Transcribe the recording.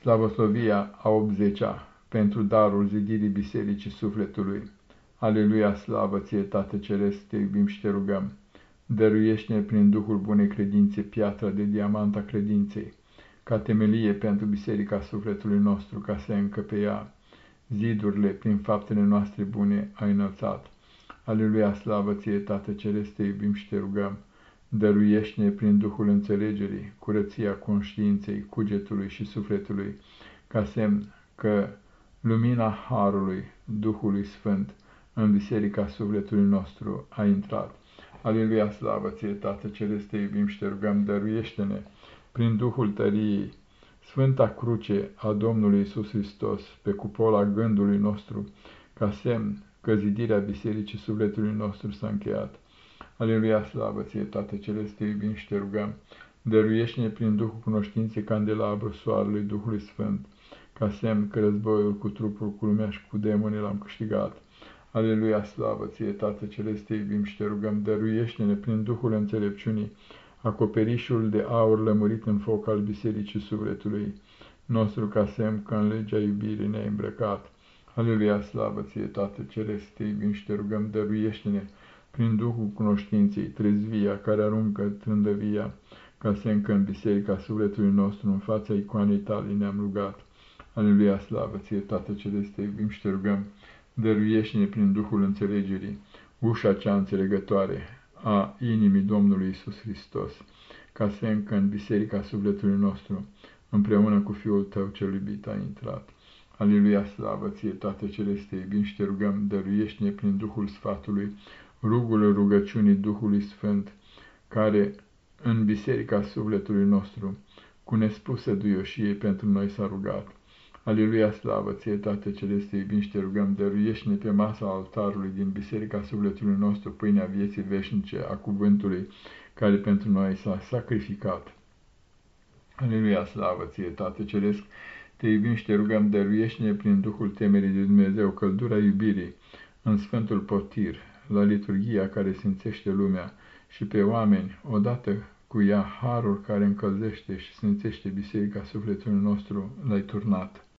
Slavoslovia a 80-a pentru darul zidirii Bisericii Sufletului. Aleluia, slavă ție, Tată Ceresc, te iubim și te rugăm. Dăruiește-ne prin Duhul Bunei Credințe piatra de diamant a credinței, ca temelie pentru Biserica Sufletului nostru, ca să încă pe ea zidurile prin faptele noastre bune a înălțat. Aleluia, slavă ție, Tată Ceresc, te iubim și te rugăm. Dăruiește-ne prin Duhul înțelegerii, curăția conștiinței, cugetului și sufletului, ca semn că lumina Harului Duhului Sfânt în biserica sufletului nostru a intrat. Aleluia, slavă ție, Tată Ceresc, te iubim și te rugăm, dăruiește-ne prin Duhul tăriei, Sfânta Cruce a Domnului Isus Hristos pe cupola gândului nostru, ca semn că zidirea bisericii sufletului nostru s-a încheiat. Aleluia, slavă ție, Tată Celeste, te iubim și te rugăm, dăruiește-ne prin Duhul cunoștinței candelabru soarelui Duhului Sfânt, ca semn că războiul cu trupul, cu lumea și cu demonii l-am câștigat. Aleluia, slavă ție, Tată Celeste, te iubim și te rugăm, dăruiește-ne prin Duhul înțelepciunii, acoperișul de aur lămurit în foc al bisericii sufletului nostru, ca semn că în legea iubirii ne-ai îmbrăcat. Aleluia, slavă ție, Tată Celeste, te iubim și te rugăm, dăruiește-ne prin Duhul cunoștinței, trezvia care aruncă trândăvia, ca să încă în biserica sufletului nostru, în fața icoanei tale ne-am rugat. Aleluia, slavă ție, Tată Celeste, iubim și te rugăm, dăruiește-ne prin Duhul înțelegerii, ușa cea înțelegătoare a inimii Domnului Isus Hristos, ca să încă în biserica sufletului nostru, împreună cu Fiul Tău cel iubit a intrat. Aleluia, slavă ție, Tată Celeste, iubim și te rugăm, dăruiește-ne prin Duhul Sfatului, rugul rugăciunii Duhului Sfânt, care în biserica sufletului nostru, cu nespusă duioșie pentru noi s-a rugat. Aleluia, slavă ție, Tată Celeste, iubim și te rugăm, dăruiește-ne pe masa altarului din biserica sufletului nostru pâinea vieții veșnice a cuvântului care pentru noi s-a sacrificat. Aleluia, slavă ție, Tată Celeste, te iubim și te rugăm, dăruiește-ne prin Duhul temerii de Dumnezeu căldura iubirii în Sfântul Potir, la liturgia care simțește lumea și pe oameni, odată cu ea harul care încălzește și simțește biserica sufletului nostru, l-ai turnat.